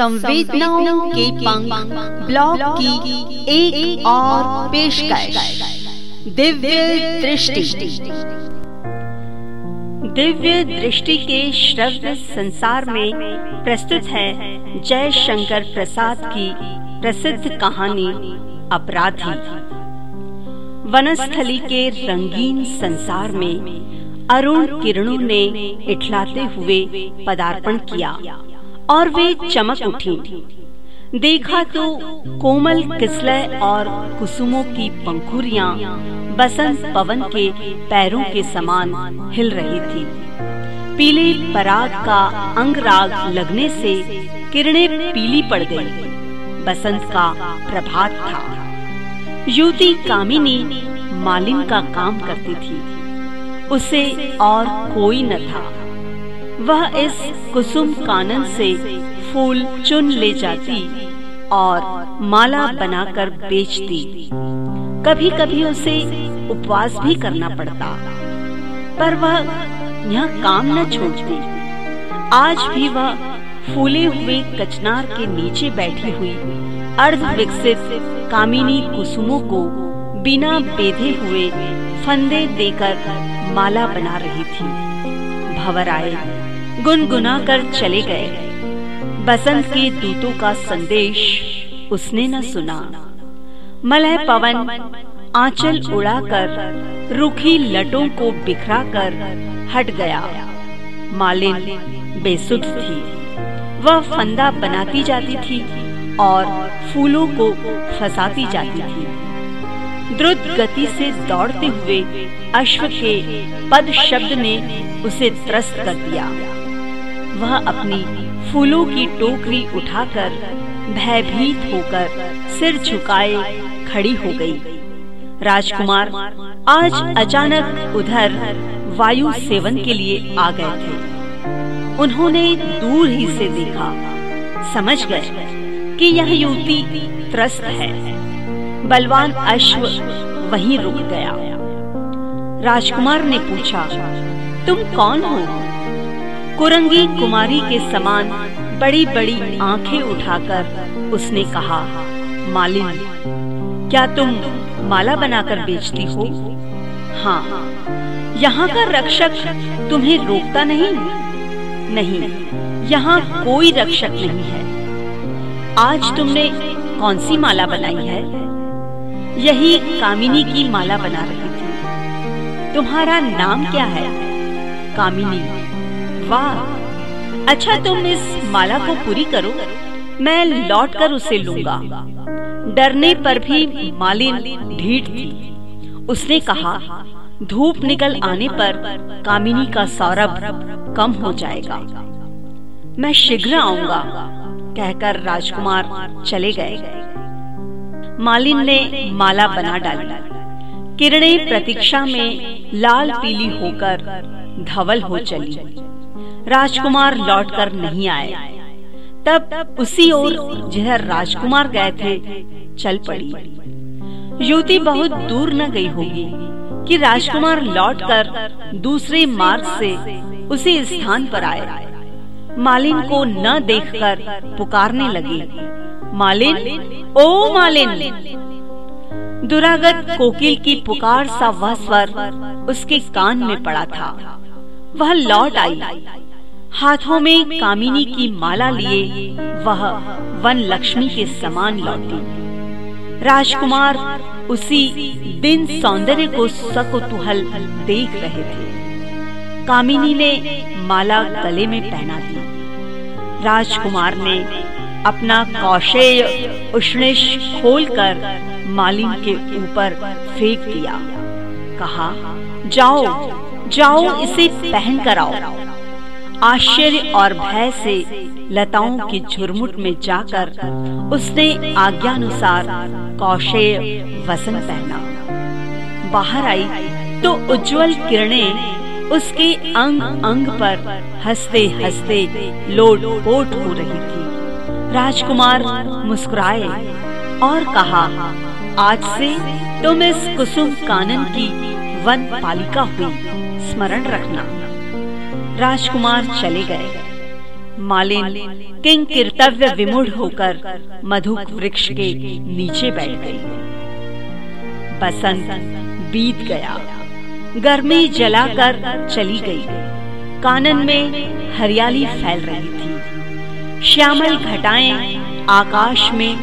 संवेदनाओं के पंख ब्लॉग की एक, एक और पेशकश। दिव्य दृष्टि। दिव्य दृष्टि के श्रव्य संसार में प्रस्तुत है जय शंकर प्रसाद की प्रसिद्ध कहानी अपराधी। वनस्थली के रंगीन संसार में अरुण किरणों ने इठलाते हुए पदार्पण किया। और वे चमक उठी। देखा तो कोमल किसलय और कुसुमों की पंखुरियाँ बसंत पवन के पैरों के समान हिल रही थी। पीले पराग का अंगराग लगने से किरणें पीली पड़ गई। बसंत का प्रभात था। युवती कामिनी मालिन का काम करती थी। उसे और कोई न था। वह इस कुसुम कानन से फूल चुन ले जाती और माला बनाकर बेचती। कभी कभी उसे उपवास भी करना पड़ता, पर वह यह काम न छोड़ती। आज भी वह फूले हुए कचनार के नीचे बैठी हुई अर्ध विकसित कामिनी कुसुमों को बिना बेधे हुए फंदे देकर माला बना रही थी। भवर आए गुनगुना कर चले गए। बसंत के दूतों का संदेश उसने न सुना। मलय पवन आंचल उड़ाकर रूखी लटों को बिखरा कर हट गया। मालिन बेसुध थी। वह फंदा बनाती जाती थी और फूलों को फंसाती जाती थी। द्रुत गति से दौड़ते हुए अश्व के पद शब्द ने उसे त्रस्त कर दिया। वह अपनी फूलों की टोकरी उठाकर भयभीत होकर सिर झुकाए खड़ी हो गई। राजकुमार आज अचानक उधर वायु सेवन के लिए आ गए थे। उन्होंने दूर ही से देखा। समझ गए कि यह युवती त्रस्त है। बलवान अश्व वहीं रुक गया। राजकुमार ने पूछा, तुम कौन हो? कुरंगी कुमारी के समान बड़ी बड़ी आँखें उठाकर उसने कहा, मालिन, क्या तुम माला बनाकर बेचती हो? हाँ यहाँ का रक्षक तुम्हें रोकता नहीं? नहीं, यहाँ कोई रक्षक नहीं है। आज तुमने कौन सी माला बनाई है? यही कामिनी की माला बना रही थी। तुम्हारा नाम क्या है? कामिनी। वाह। अच्छा तुम इस माला को पूरी करो। मैं लौट कर उसे लूँगा। डरने पर भी मालिन ढीठ थी। उसने कहा, धूप निकल आने पर कामिनी का सौरभ कम हो जाएगा। मैं शीघ्र आऊँगा, कहकर राजकुमार चले गए। मालिन ने माला बना डाली। किरणें प्रतीक्षा में लाल पीली होकर धवल हो चली। राजकुमार लौटकर नहीं आए। तब उसी ओर जिधर राजकुमार गए थे, चल पड़ी। युवती बहुत दूर न गई होगी कि राजकुमार लौटकर दूसरे मार्ग से उसी स्थान पर आए। मालिन को न देखकर पुकारने लगी। मालिन, ओ मालिन। दुरागत कोकिल की पुकार सा वह स्वर उसके कान में पड़ा था। वह लौट आई। हाथों में कामिनी की माला लिए वह वन लक्ष्मी के समान लौटी। राजकुमार उसी दिन सौंदर्य को सकुतूहल देख रहे थे। कामिनी ने माला गले में पहना दी। राजकुमार ने अपना कौशेय उष्णेश खोलकर मालिन के ऊपर फेंक दिया। कहा, जाओ जाओ, इसे पहन कर आओ। आश्चर्य और भय से लताओं की झुरमुट में जाकर उसने आज्ञानुसार कौशेय वसन पहना। बाहर आई तो उज्जवल किरणें उसके अंग अंग पर हँसते हँसते लोट पोट हो रही थी। राजकुमार मुस्कुराए और कहा, आज से तुम इस कुसुम कानन की वन पालिका हुई, स्मरण रखना। राजकुमार चले गए। मालिन किंग कर्तव्य विमुड़ होकर मधुक वृक्ष के नीचे बैठ गई। बसंत बीत गया। गर्मी जलाकर चली गई। कानन में हरियाली फैल रही थी। श्यामल घटाएँ आकाश में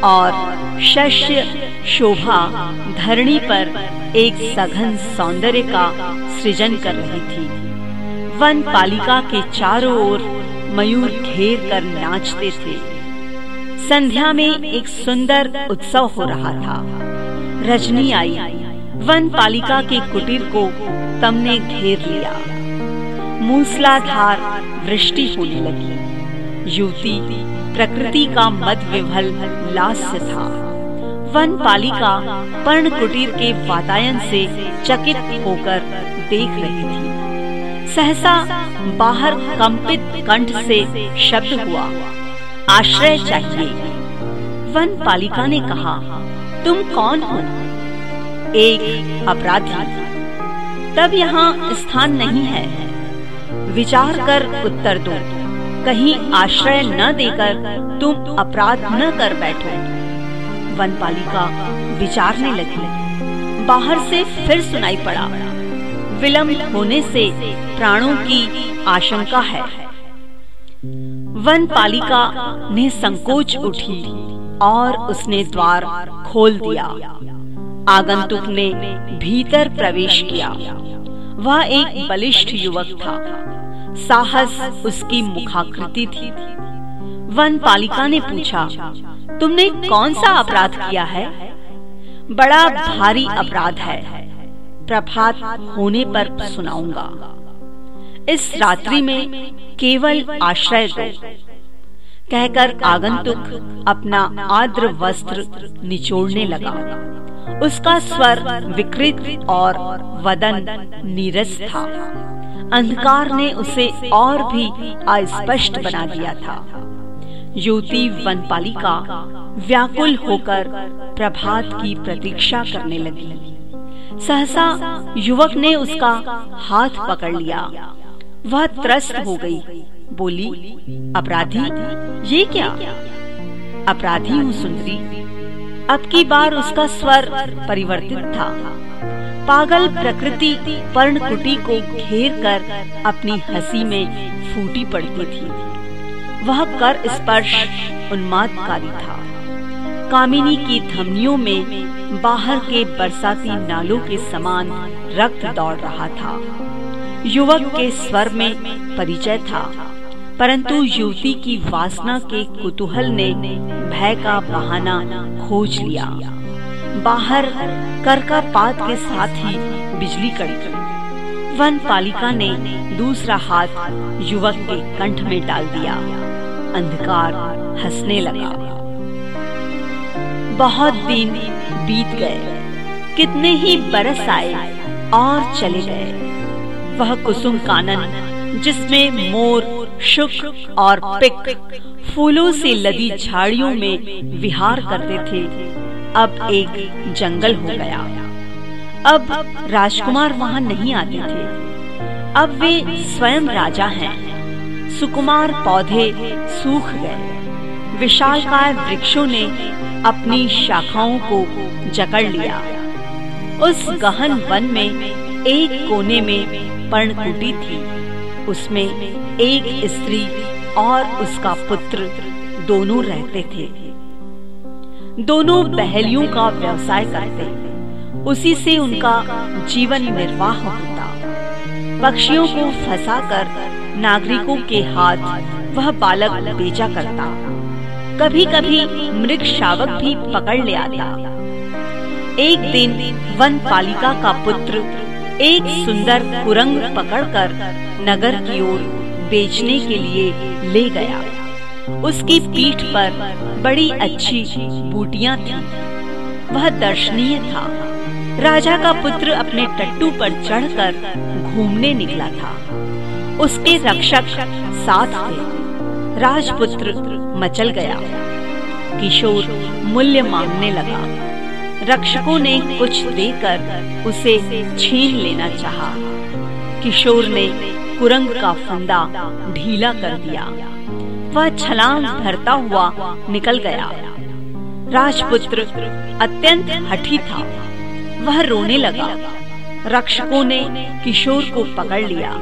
और शस्य शोभा धरणी पर एक सघन सौंदर्य का सृजन कर रही थी। वन पालिका के चारों ओर मयूर घेर कर नाचते थे। संध्या में एक सुंदर उत्सव हो रहा था। रजनी आई। वन पालिका के कुटीर को तमने घेर लिया। मूसलाधार वृष्टि होने लगी। युवती, प्रकृति का मद विभल लास्य था। वन पालिका पर्ण कुटीर के वातायन से चकित होकर देख रही थी। सहसा बाहर कंपित कंठ से शब्द हुआ, आश्रय चाहिए। वन पालिका ने कहा, तुम कौन हो? एक अपराधी। तब यहाँ स्थान नहीं है। विचार कर उत्तर दो। कहीं आश्रय न देकर तुम अपराध न कर बैठो। वनपालिका विचारने लगी। बाहर से फिर सुनाई पड़ा। विलंब होने से प्राणों की आशंका है। वन पालिका ने संकोच उठी और उसने द्वार खोल दिया। आगंतुक ने भीतर प्रवेश किया। वह एक बलिष्ठ युवक था। साहस उसकी मुखाकृति थी। वन पालिका ने पूछा, तुमने कौन सा अपराध किया है? बड़ा भारी अपराध है। प्रभात होने पर सुनाऊँगा। इस रात्रि में केवल आश्रय दो। कहकर आगंतुक अपना आद्र वस्त्र निचोड़ने लगा। उसका स्वर विकृत और वदन नीरस था। अंधकार ने उसे और भी अस्पष्ट बना दिया था। युवती वनपालिका व्याकुल होकर प्रभात की प्रतीक्षा करने लगी। सहसा युवक ने उसका हाथ पकड़ लिया। वह त्रस्त हो गई। बोली, अपराधी, ये क्या? अपराधी हूँ, सुंदरी। अब की बार उसका स्वर परिवर्तित था। पागल प्रकृति पर्ण कुटी को घेर कर अपनी हँसी में फूटी पड़ती थी। वह कर स्पर्श उन्मादकारी था। कामिनी की धमनियों में बाहर के बरसाती नालों के समान रक्त दौड़ रहा था। युवक के स्वर में परिचय था, परंतु युवती की वासना के कुतूहल ने भय का बहाना खोज लिया। बाहर करका पात के साथ ही बिजली कड़की वन पालिका ने दूसरा हाथ युवक के कंठ में डाल दिया। अंधकार हंसने लगा। बहुत दिन बीत गए। कितने ही बरस आए, और चले गए। वह कुसुम कानन, जिसमें मोर, शुक और पिक फूलों से लदी झाड़ियों में विहार करते थे अब एक जंगल हो गया। अब राजकुमार वहाँ नहीं आते थे। अब वे स्वयं राजा हैं। सुकुमार पौधे सूख गए। विशालकाय वृक्षों ने अपनी शाखाओं को जकड़ लिया। उस गहन वन में एक कोने में पर्णकुटी थी। उसमें एक स्त्री और उसका पुत्र दोनों रहते थे। दोनों बहलियों का व्यवसाय करते उसी से उनका जीवन निर्वाह होता। पक्षियों को फंसाकर, नागरिकों के हाथ वह बालक बेचा करता। कभी कभी मृग शावक भी पकड़ ले आता। एक दिन वन पालिका का पुत्र एक सुंदर कुरंग पकड़कर नगर की ओर बेचने के लिए ले गया। उसकी पीठ पर बड़ी अच्छी बूटियाँ थी। वह दर्शनीय था। राजा का पुत्र अपने टट्टू पर चढ़कर घूमने निकला था। उसके रक्षक साथ थे। राजपुत्र मचल गया। किशोर मूल्य मांगने लगा। रक्षकों ने कुछ देकर उसे छीन लेना चाहा। किशोर ने कुरंग का फंदा ढीला कर दिया। वह छलांग भरता हुआ निकल गया। राजपुत्र अत्यंत हठी था। वह रोने लगा। रक्षकों ने किशोर को पकड़ लिया।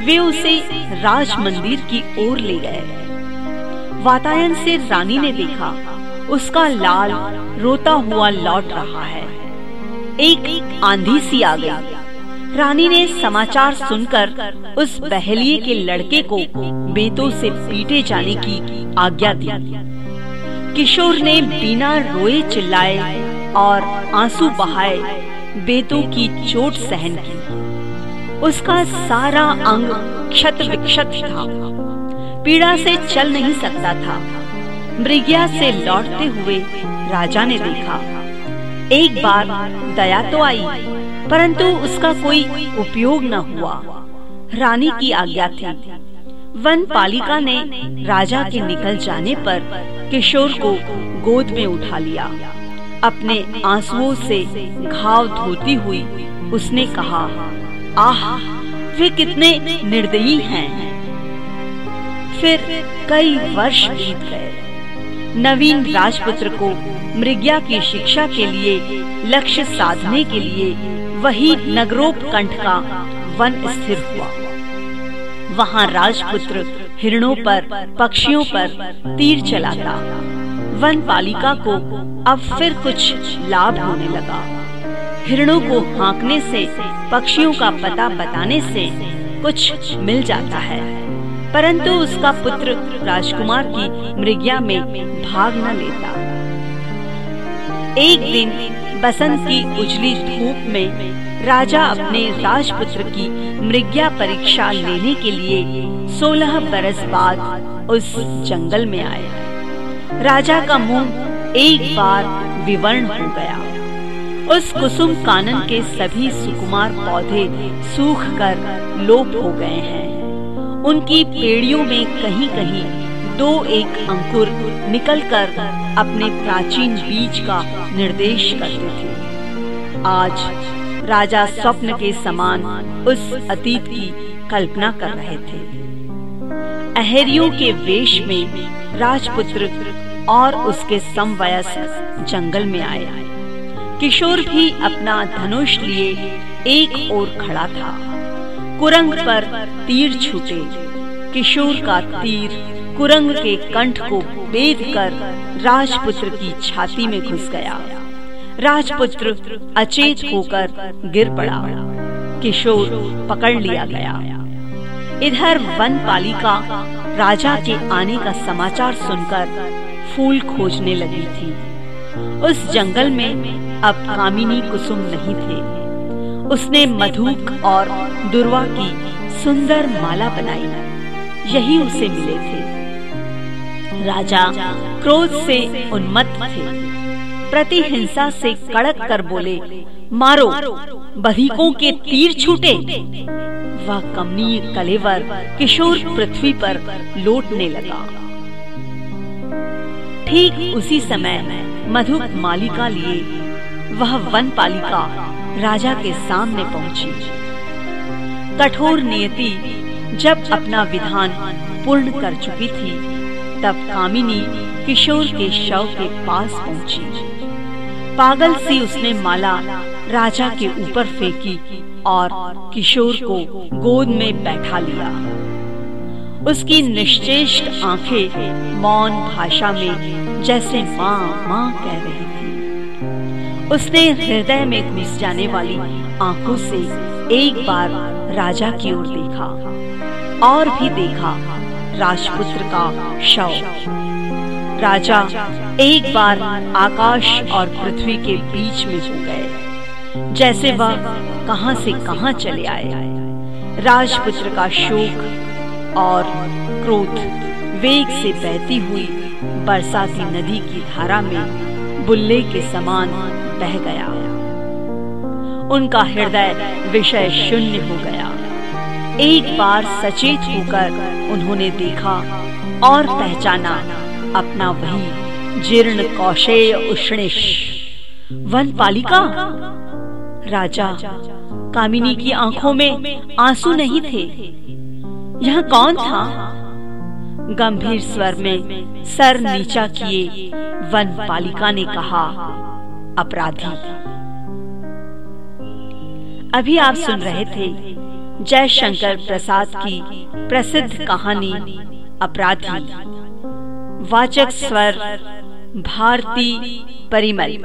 वे उसे राज मंदिर की ओर ले गए। वातायन से रानी ने देखा, उसका लाल रोता हुआ लौट रहा है। एक आंधी सी आ गई। रानी ने समाचार सुनकर उस बहलिए के लड़के को बेतों से पीटे जाने की आज्ञा दी। किशोर ने बिना रोए चिल्लाए और आँसू बहाए, बेतों की चोट सहन की। उसका सारा अंग क्षत विक्षत था। पीड़ा से चल नहीं सकता था। मृग्या से लौटते हुए राजा ने देखा, एक बार दया तो आई परंतु उसका कोई उपयोग न हुआ। रानी की आज्ञा थी। वन पालिका ने राजा के निकल जाने पर किशोर को गोद में उठा लिया। अपने आंसुओं से घाव धोती हुई उसने कहा, आह, वे कितने निर्दयी हैं। फिर कई वर्ष बीत गए। नवीन राजपुत्र को मृग्या की शिक्षा के लिए लक्ष्य साधने के लिए वही नगरोपकंठ का वन स्थिर हुआ। वहाँ राजपुत्र हिरणों पर, पक्षियों पर तीर चलाता वन पालिका को अब फिर कुछ लाभ होने लगा। हिरणों को हाँकने से, पक्षियों का पता बताने से कुछ मिल जाता है। परंतु उसका पुत्र राजकुमार की मृग्या में भाग न लेता। एक दिन बसंत की उजली धूप में राजा अपने राजपुत्र की मृग्या परीक्षा लेने के लिए सोलह बरस बाद उस जंगल में आए। राजा का मुँह एक बार विवर्ण हो गया। उस कुसुम कानन के सभी सुकुमार पौधे सूख कर लोप हो गए हैं। उनकी पेड़ियों में कहीं कहीं दो एक अंकुर निकलकर अपने प्राचीन बीज का निर्देश करते थे। आज राजा स्वप्न के समान उस अतीत की कल्पना कर रहे थे। अहरियों के वेश में राजपुत्र और उसके समवयस्क जंगल में आए। किशोर भी अपना धनुष लिए एक ओर खड़ा था। कुरंग पर तीर छूटे। किशोर का तीर कुरंग के कंठ को बेद कर राजपुत्र की छाती में घुस गया। राजपुत्र अचेत होकर गिर पड़ा। किशोर पकड़ लिया गया। इधर वन पालिका राजा के आने का समाचार सुनकर फूल खोजने लगी थी। उस जंगल में अब कामिनी कुसुम नहीं थे। उसने मधुक और दुर्वा की सुंदर माला बनाई। यही उसे मिले थे। राजा क्रोध से उन्मत्त थे। प्रतिहिंसा से कड़क कर बोले, मारो, बधिकों के तीर छूटे। वह कमनीय कलेवर किशोर पृथ्वी पर लौटने लगा। ठीक उसी समय मधुक मालिका लिए वह वन पालिका राजा के सामने पहुँची। कठोर नियति जब अपना विधान पूर्ण कर चुकी थी तब कामिनी किशोर के शव के पास पहुँची। पागल सी उसने माला राजा के ऊपर फेंकी और किशोर को गोद में बैठा लिया। उसकी निश्चेष्ट आँखें मौन भाषा में जैसे माँ माँ कह रही थी। उसने हृदय में घुस जाने वाली आँखों से एक बार राजा की ओर देखा और भी देखा राजपुत्र का शव। राजा एक बार आकाश और पृथ्वी के बीच में हो गए। जैसे वह कहाँ से कहाँ चले आए। राजपुत्र का शोक और क्रोध वेग से बहती हुई बरसाती नदी की धारा में बुल्ले के समान बह गया। उनका हृदय विषय शून्य हो गया। एक बार सचेत होकर उन्होंने देखा और पहचाना अपना वही जीर्ण कौशेय उष्णिश। वन पालिका? राजा, कामिनी की आँखों में आँसू नहीं थे। यह कौन था? गंभीर स्वर में सर नीचा किए वन पालिका ने कहा, अपराधी। अभी आप सुन रहे थे जयशंकर प्रसाद की प्रसिद्ध कहानी अपराधी। वाचक स्वर भारती परिमल।